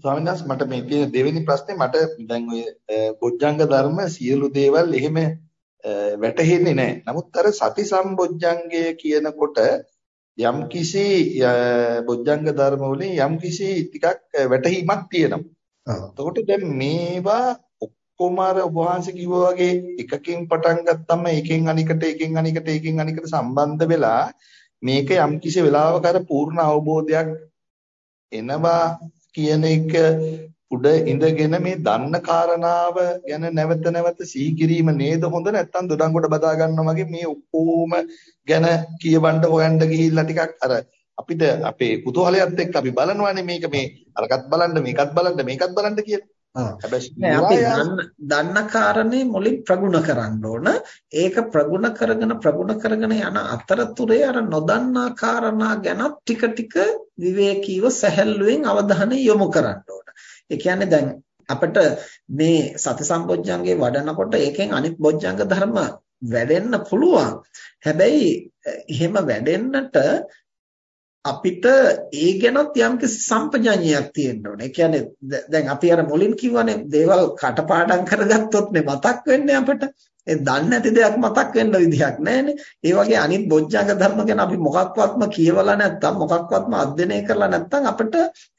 ස්වාමීන් වහන්සේ මට මේ තියෙන දෙවෙනි ප්‍රශ්නේ මට දැන් ඔය බොජ්ජංග ධර්ම සියලු දේවල් එහෙම වැටහෙන්නේ නැහැ. නමුත් අර සති සම්බොජ්ජංගය කියනකොට යම් කිසි බොජ්ජංග ධර්ම වලින් යම් කිසි ටිකක් වැටහීමක් තියෙනවා. එතකොට දැන් මේවා ඔක්කොම අර ඔබ වහන්සේ කිව්වා වගේ එකකින් පටන් ගත්තම එකෙන් අනිකට එකෙන් අනිකට එකෙන් අනිකට සම්බන්ධ වෙලා මේක යම් කිසි වෙලාවක අර පූර්ණ අවබෝධයක් එනවා කියන එක උඩ ඉඳගෙන මේ දන්න කාරණාව ගැන නැවත නැවත සිහි කිරීම නේද හොඳ නැත්නම් දොඩංගොඩ බදා ගන්නවා වගේ මේ ඔක්කොම ගැන කියවන්න හොයන්න ගිහිල්ලා ටිකක් අර අපිට අපේ කුතුහලයත් එක්ක අපි බලනවානේ මේක මේ අරකට බලන්න මේකත් බලන්න මේකත් බලන්න කියලා. හැබැයි අපි දන්න කාරණේ මුලින් ප්‍රගුණ කරන්න ඕන. ඒක ප්‍රගුණ කරගෙන ප්‍රගුණ කරගෙන යන අතරතුරේ අර නොදන්නා කාරණා ගැන ටික ටික විවේකීව සැහැල්ලුවෙන් අවධානය යොමු කරන්න ඕන. ඒ කියන්නේ දැන් අපිට මේ සති සම්බොජ්ජංගේ වඩනකොට ඒකෙන් අනිත් බොජ්ජංග ධර්ම වැඩෙන්න පුළුවන්. හැබැයි එහෙම වැඩෙන්නට අපිට ඒ ගැනත් යම්කිසි සම්පජඤ්ඤයක් තියෙන්න ඕනේ. ඒ කියන්නේ දැන් අපි අර මුලින් කිව්වනේ දේවල් කටපාඩම් කරගත්තොත් නේ මතක් වෙන්නේ අපිට. ඒ දන්නේ නැති දෙයක් මතක් වෙන්න විදිහක් නැහැනේ. ඒ වගේ අනිත් බොජ්ජංග ධර්ම ගැන අපි මොකක්වත්ම කියවලා නැත්තම් මොකක්වත්ම අධ්‍යයනය කරලා නැත්තම් අපිට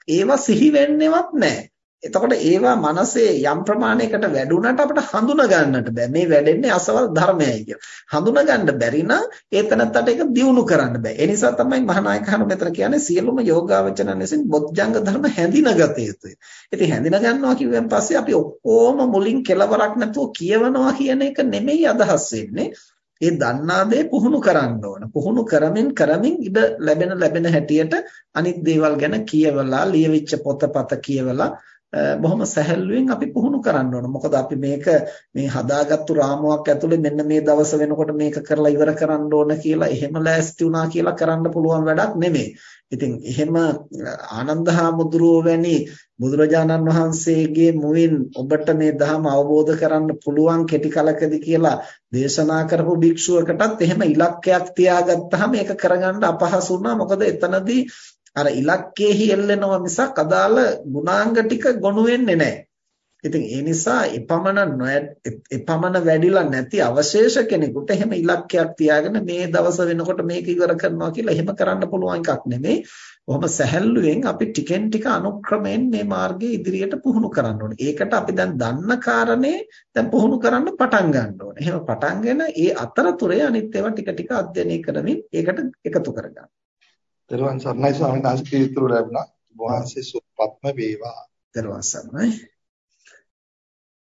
ඒවා සිහි වෙන්නේවත් නැහැ. එතකොට ඒවා මනසේ යම් ප්‍රමාණයකට වැඩුණාට අපිට හඳුනා ගන්නට බෑ. මේ වැඩෙන්නේ අසවල් ධර්මයයි කියලා. හඳුනා ගන්න බැරි නම් ඒතනත්තට ඒක දියුණු කරන්න බෑ. ඒ නිසා තමයි මහානායක හනු මෙතන කියන්නේ සියලුම යෝගාවචරයන් විසින් බොද්ධංග ධර්ම හැඳිනගත යුතුයි. ඉතින් හැඳින ගන්නවා කිව්වන් පස්සේ අපි ඔක්කොම මුලින් කෙලවරක් නැතුව කියවනවා කියන එක නෙමෙයි අදහස් වෙන්නේ. ඒ දන්නා දේ පුහුණු කරන්න ඕන. පුහුණු කරමින් කරමින් ඉඩ ලැබෙන ලැබෙන හැටියට අනිත් දේවල් ගැන කියවලා, ලියවිච්ච පොතපත කියවලා බොහොම සැහැල්ලුවෙන් අපි පුහුණු කරන්න ඕන. මොකද අපි මේක මේ හදාගත්තු රාමුවක් ඇතුලේ මෙන්න මේ දවස වෙනකොට මේක කරලා ඉවර කරන්න ඕන කියලා එහෙම ලෑස්ති වුණා කියලා කරන්න පුළුවන් වැඩක් නෙමෙයි. ඉතින් එහෙම ආනන්ද හාමුදුරුවෝ වැනි බුදුරජාණන් වහන්සේගේ මුවින් ඔබට මේ ධර්ම අවබෝධ කරන්න පුළුවන් කෙටි කලකදී කියලා දේශනා කරපු භික්ෂුවකටත් එහෙම ඉලක්කයක් තියාගත්තාම ඒක කරගන්න අපහසු වුණා. මොකද එතනදී අර ඉලක්කයේ යෙල්ලෙනවා මිසක් අදාළ ගුණාංග ටික ගොනු වෙන්නේ නැහැ. ඉතින් ඒ නිසා එපමණ එපමණ වැඩිලා නැති අවශේෂ කෙනෙකුට එහෙම ඉලක්කයක් තියාගෙන මේ දවස වෙනකොට මේක ඉවර කරනවා කියලා එහෙම කරන්න පුළුවන් එකක් නෙමෙයි. කොහොම සැහැල්ලුවෙන් අපි ටිකෙන් ටික අනුක්‍රමයෙන් මේ මාර්ගයේ ඉදිරියට පුහුණු කරන්න ඕනේ. ඒකට අපි දැන් දන්න කාරණේ දැන් පුහුණු කරන්න පටන් ගන්න ඕනේ. එහෙම පටන්ගෙන ඒ අතරතුරේ අනිත් ඒවා ටික ටික අධ්‍යයනය කරමින් ඒකට එකතු කරගන්න. දරුවන් සර්ණයි ස්වාමීන් වහන්සේ පිළිතුරු ලැබුණා. වහන්සේ සුවපත්ම වේවා. දරුවන් සර්ණයි.